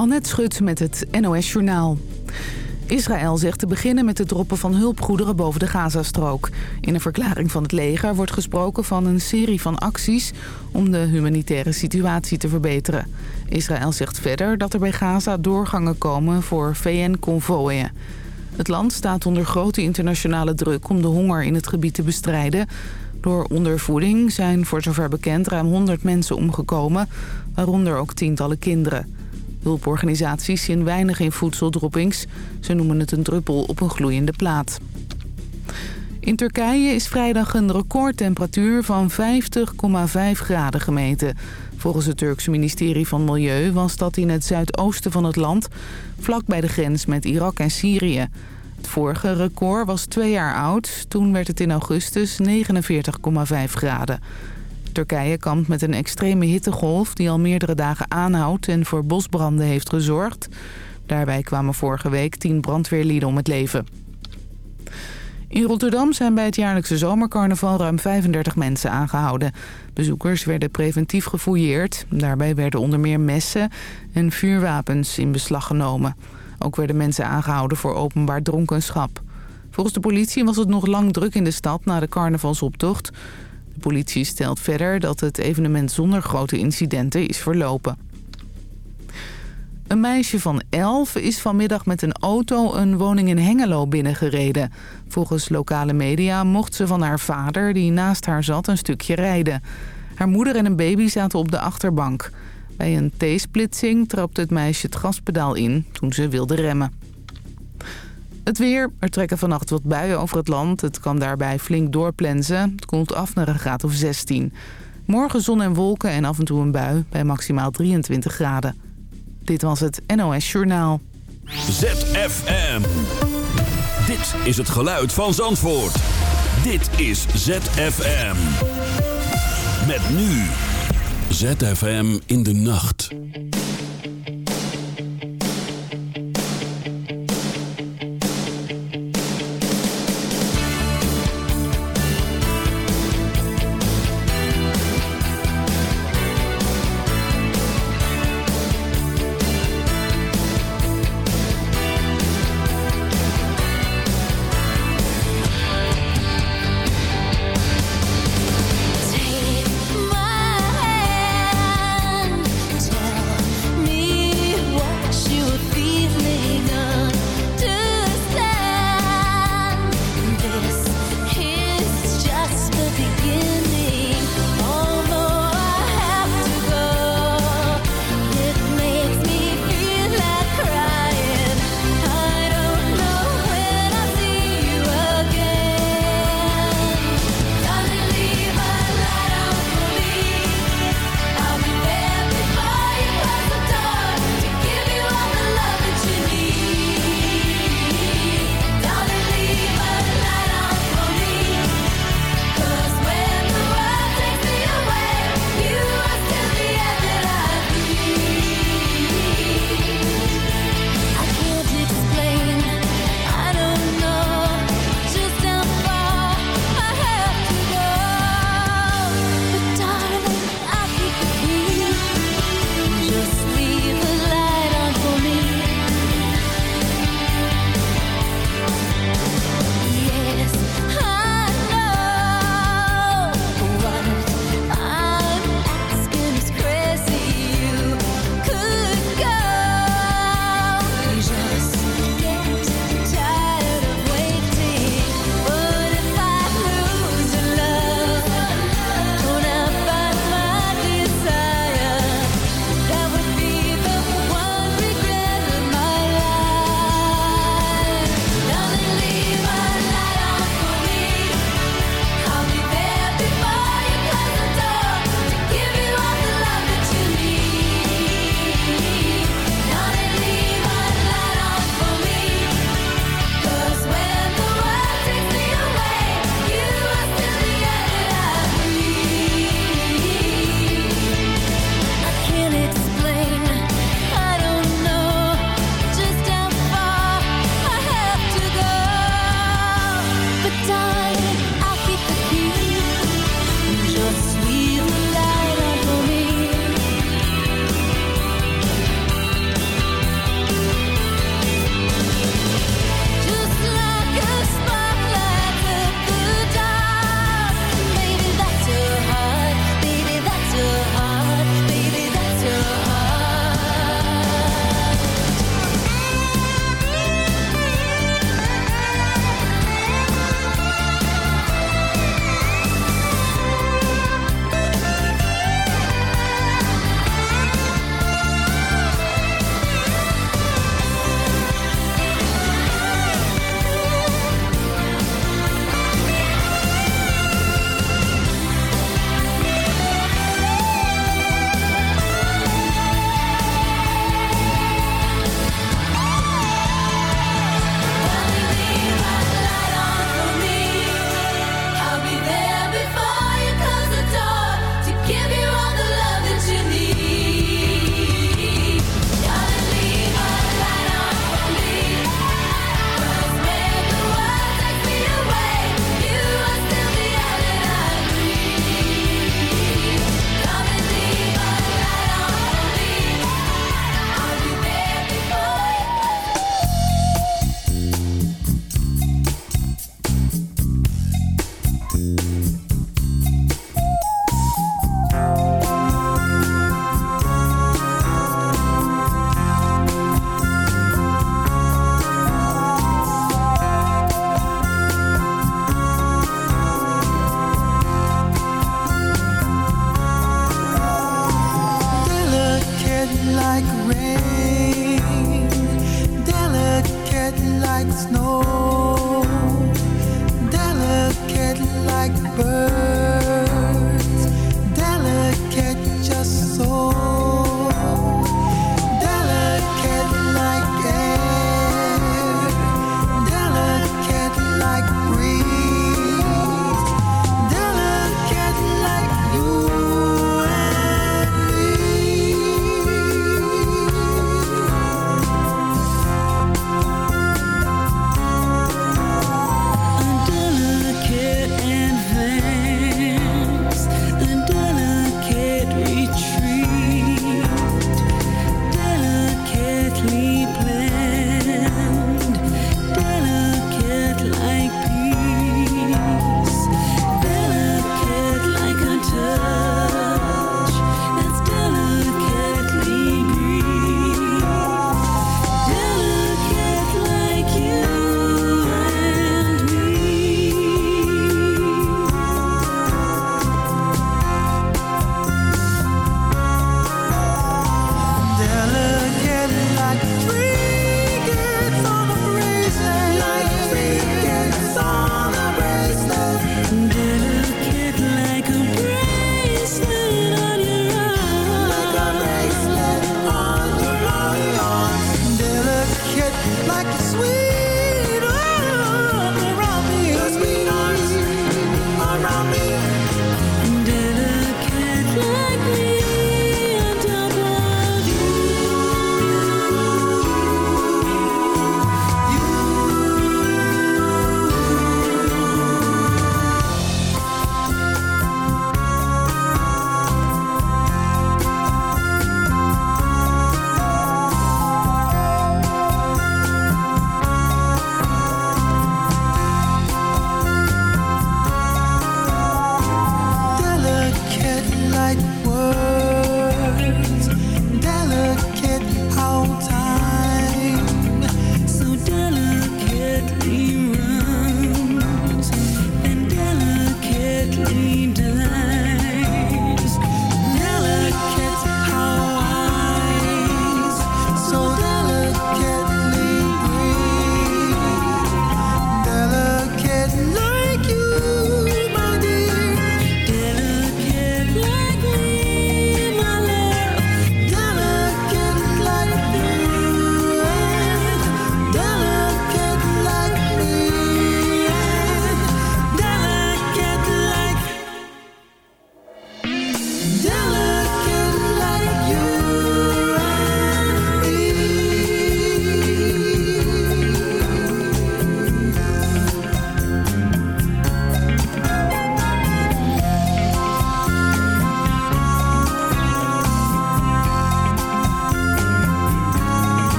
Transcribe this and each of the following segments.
Annette Schut met het NOS Journaal. Israël zegt te beginnen met het droppen van hulpgoederen boven de Gazastrook. In een verklaring van het leger wordt gesproken van een serie van acties... om de humanitaire situatie te verbeteren. Israël zegt verder dat er bij Gaza doorgangen komen voor VN-convooien. Het land staat onder grote internationale druk om de honger in het gebied te bestrijden... Door ondervoeding zijn voor zover bekend ruim 100 mensen omgekomen, waaronder ook tientallen kinderen. Hulporganisaties zien weinig in voedseldroppings. Ze noemen het een druppel op een gloeiende plaat. In Turkije is vrijdag een recordtemperatuur van 50,5 graden gemeten. Volgens het Turkse ministerie van Milieu was dat in het zuidoosten van het land... vlak bij de grens met Irak en Syrië. Het vorige record was twee jaar oud. Toen werd het in augustus 49,5 graden. Turkije kampt met een extreme hittegolf die al meerdere dagen aanhoudt en voor bosbranden heeft gezorgd. Daarbij kwamen vorige week tien brandweerlieden om het leven. In Rotterdam zijn bij het jaarlijkse zomercarnaval ruim 35 mensen aangehouden. Bezoekers werden preventief gefouilleerd. Daarbij werden onder meer messen en vuurwapens in beslag genomen. Ook werden mensen aangehouden voor openbaar dronkenschap. Volgens de politie was het nog lang druk in de stad na de carnavalsoptocht. Politie stelt verder dat het evenement zonder grote incidenten is verlopen. Een meisje van 11 is vanmiddag met een auto een woning in Hengelo binnengereden. Volgens lokale media mocht ze van haar vader, die naast haar zat, een stukje rijden. Haar moeder en een baby zaten op de achterbank. Bij een T-splitsing trapte het meisje het gaspedaal in toen ze wilde remmen. Het weer. Er trekken vannacht wat buien over het land. Het kan daarbij flink doorplensen. Het komt af naar een graad of 16. Morgen zon en wolken en af en toe een bui bij maximaal 23 graden. Dit was het NOS Journaal. ZFM. Dit is het geluid van Zandvoort. Dit is ZFM. Met nu. ZFM in de nacht.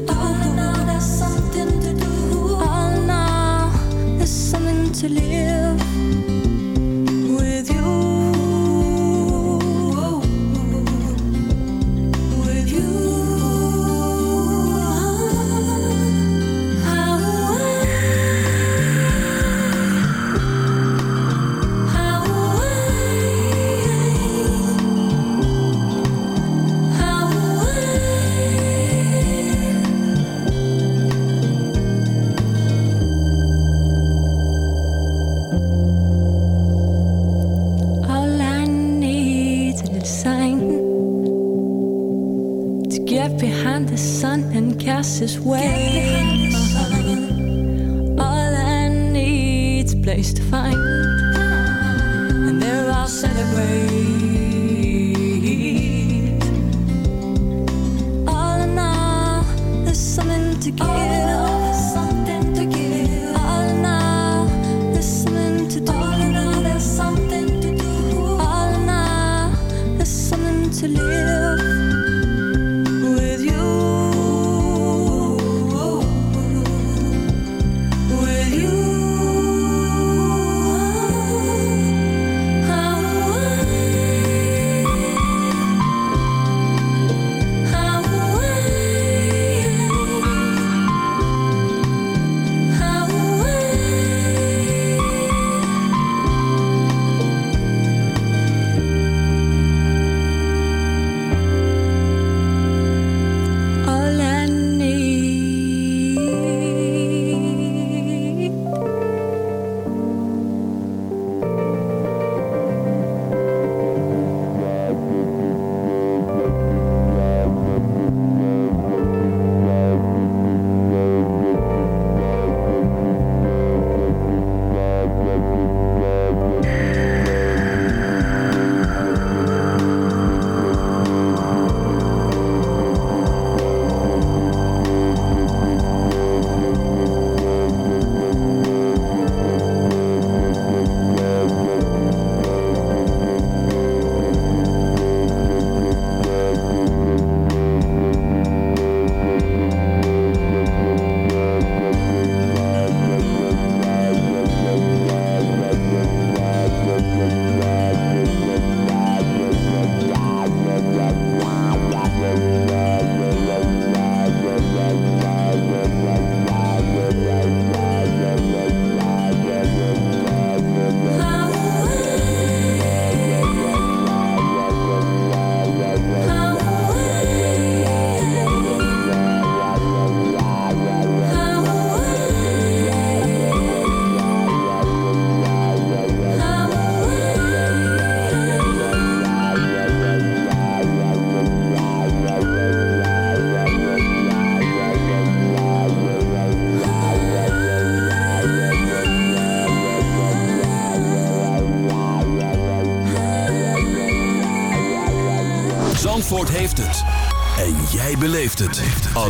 to do. Oh, now there's something to do. Oh, now there's something to live.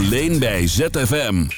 alleen bij ZFM.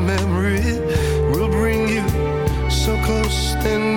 memory will bring you so close and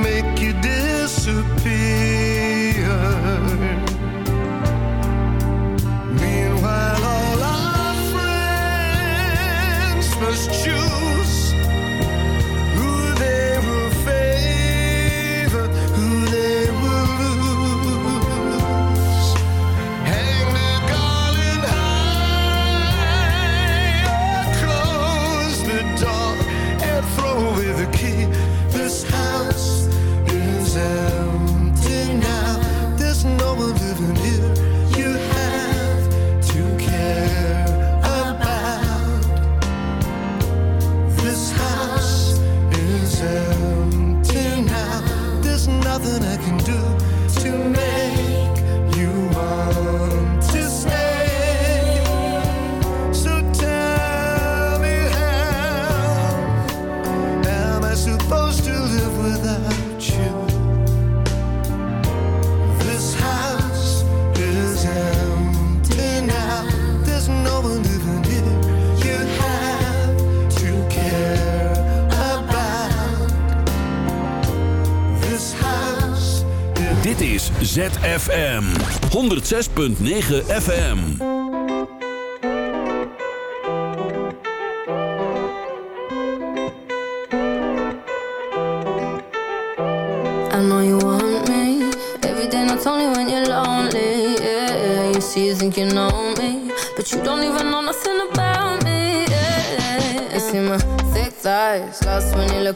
106.9 FM.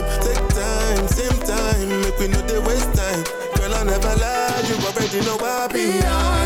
time Take time, same time Make we know they waste time. Girl I never lie You already know I be Be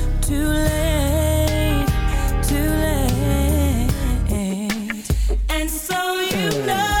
too late, too late. And so you know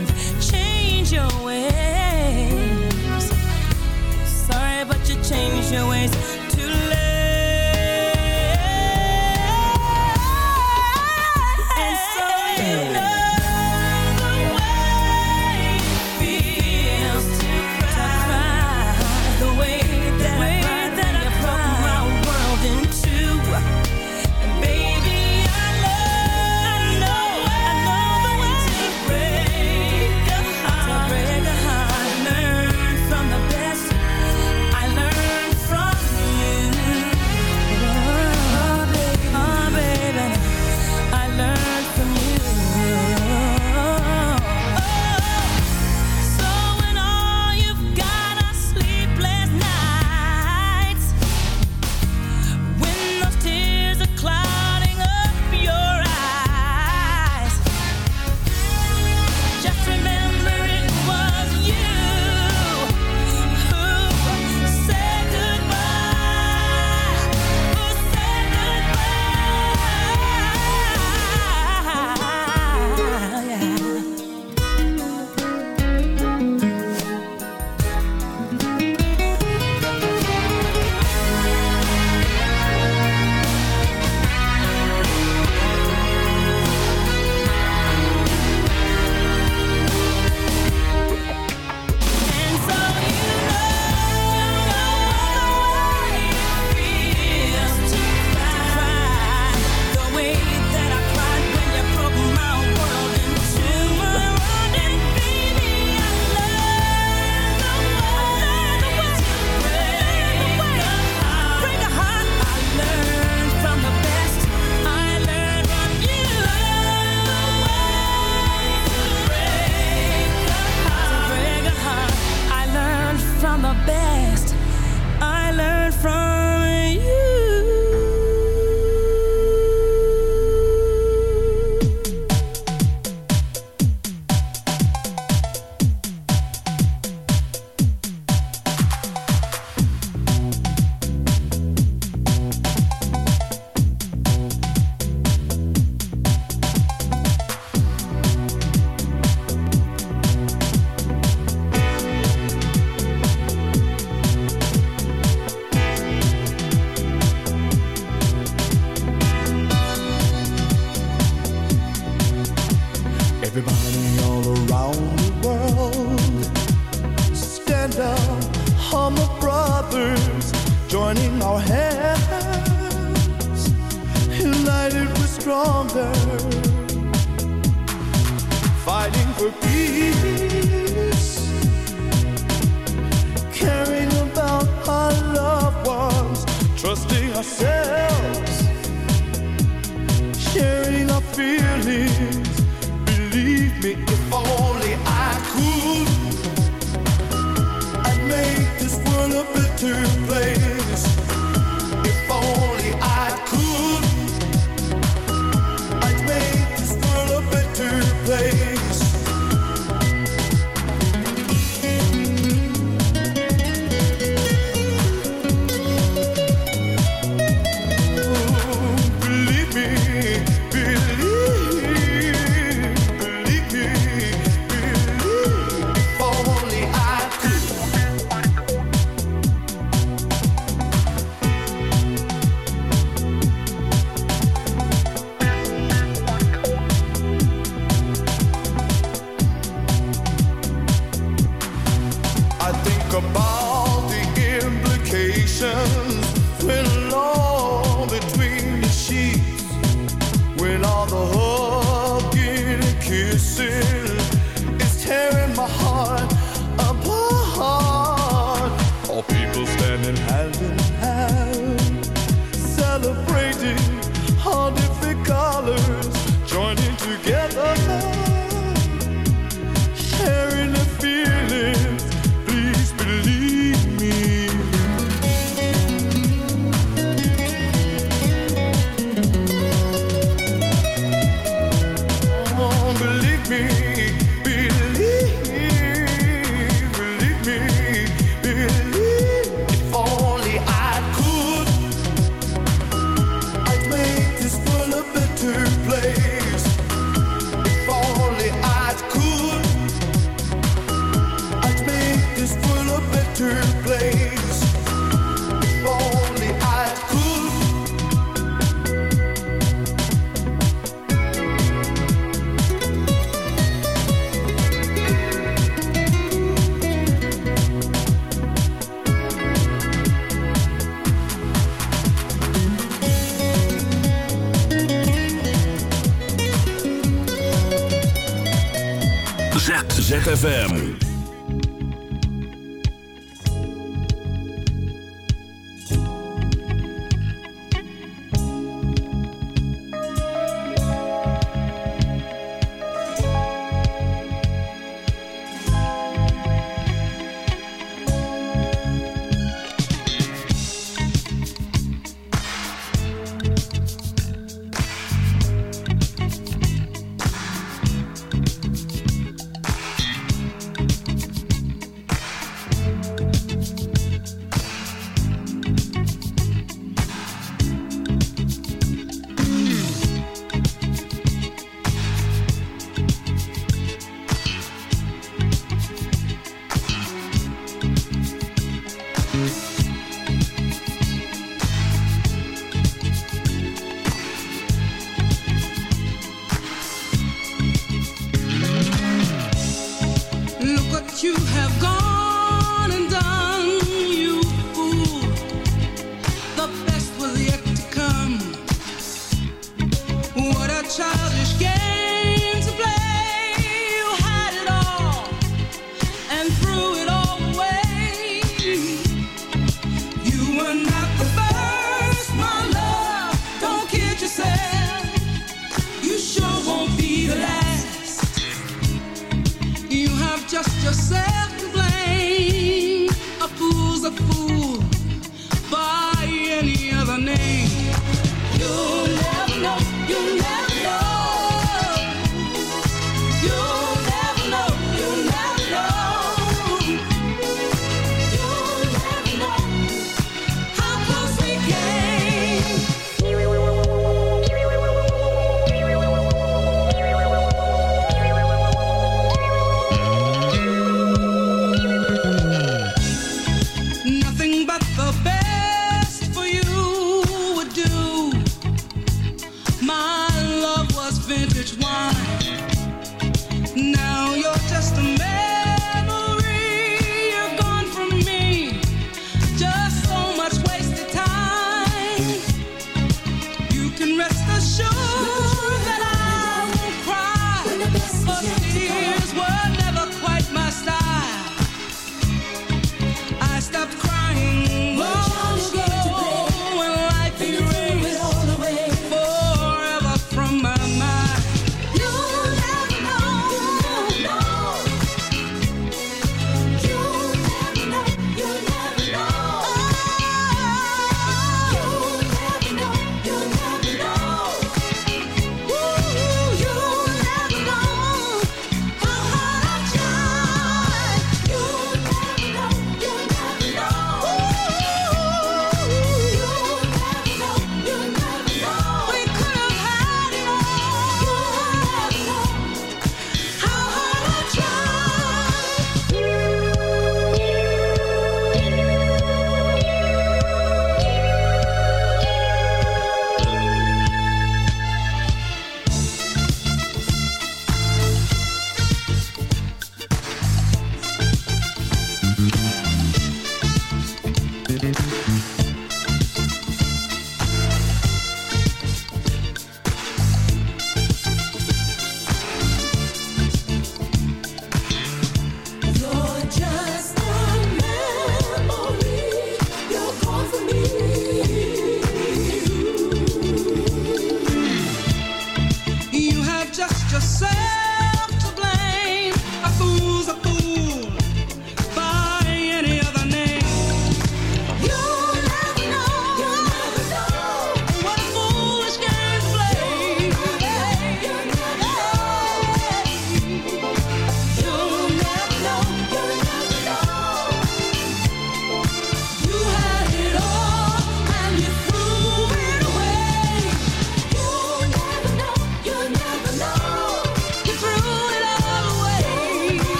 you.